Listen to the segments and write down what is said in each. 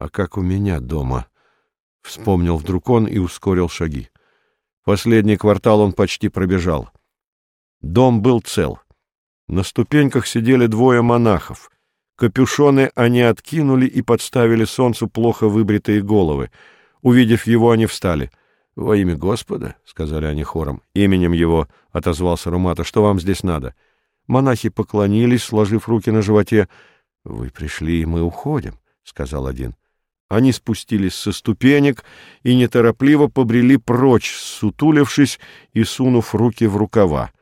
А как у меня дома? Вспомнил вдруг он и ускорил шаги. Последний квартал он почти пробежал. Дом был цел. На ступеньках сидели двое монахов. Капюшоны они откинули и подставили солнцу плохо выбритые головы. Увидев его, они встали. — Во имя Господа, — сказали они хором, — именем его, — отозвался Румата, — что вам здесь надо? Монахи поклонились, сложив руки на животе. — Вы пришли, и мы уходим, — сказал один. Они спустились со ступенек и неторопливо побрели прочь, сутулившись и сунув руки в рукава.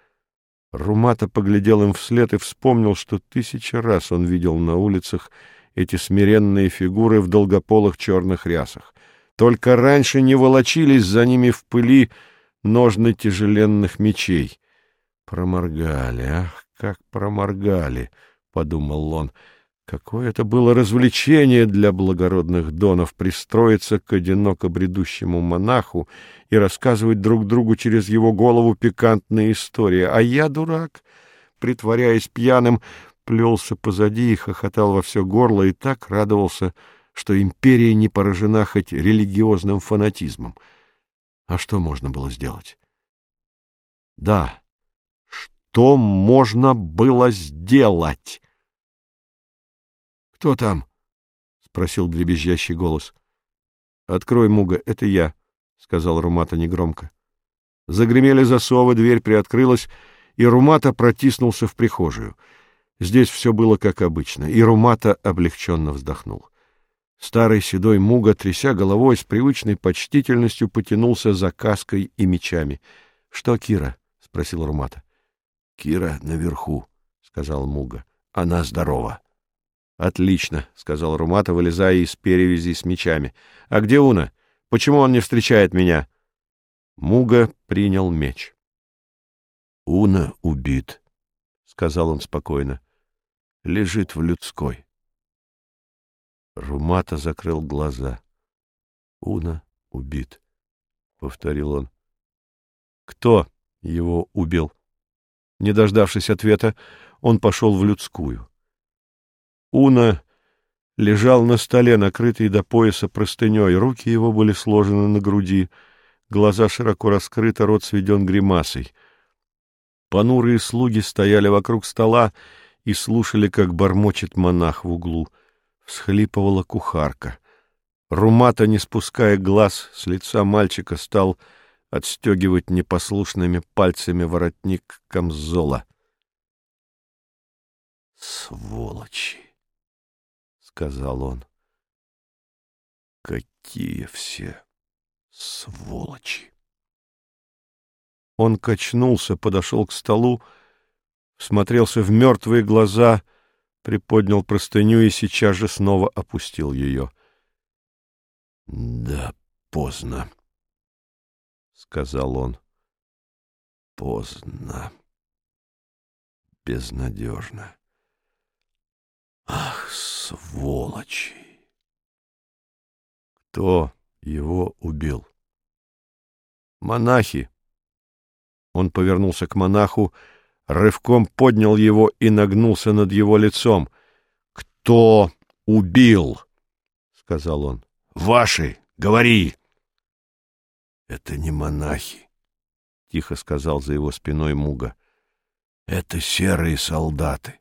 Румата поглядел им вслед и вспомнил, что тысячи раз он видел на улицах эти смиренные фигуры в долгополых черных рясах. Только раньше не волочились за ними в пыли ножны тяжеленных мечей. Проморгали, ах, как проморгали, — подумал он, — Какое это было развлечение для благородных донов пристроиться к одиноко бредущему монаху и рассказывать друг другу через его голову пикантные истории. А я, дурак, притворяясь пьяным, плелся позади и хохотал во все горло и так радовался, что империя не поражена хоть религиозным фанатизмом. А что можно было сделать? Да, что можно было сделать? «Кто там?» — спросил дребезжащий голос. «Открой, Муга, это я», — сказал Румата негромко. Загремели засовы, дверь приоткрылась, и Румата протиснулся в прихожую. Здесь все было как обычно, и Румата облегченно вздохнул. Старый седой Муга, тряся головой, с привычной почтительностью потянулся за каской и мечами. — Что, Кира? — спросил Румата. — Кира наверху, — сказал Муга. — Она здорова. Отлично, сказал Румата, вылезая из перевязи с мечами. А где Уна? Почему он не встречает меня? Муга принял меч. Уна убит, сказал он спокойно. Лежит в людской. Румата закрыл глаза. Уна убит, повторил он. Кто его убил? Не дождавшись ответа, он пошел в людскую. Уна лежал на столе, накрытый до пояса простыней. Руки его были сложены на груди, глаза широко раскрыты, рот сведен гримасой. Понурые слуги стояли вокруг стола и слушали, как бормочет монах в углу. Всхлипывала кухарка. Румата, не спуская глаз с лица мальчика, стал отстегивать непослушными пальцами воротник камзола. «Сволочи!» Сказал он. Какие все сволочи! Он качнулся, подошел к столу, смотрелся в мертвые глаза, приподнял простыню и сейчас же снова опустил ее. — Да, поздно, — сказал он. — Поздно. Безнадежно. Ах, сволочи! Кто его убил? Монахи. Он повернулся к монаху, рывком поднял его и нагнулся над его лицом. Кто убил? сказал он. Ваши, говори. Это не монахи, тихо сказал за его спиной Муга. Это серые солдаты.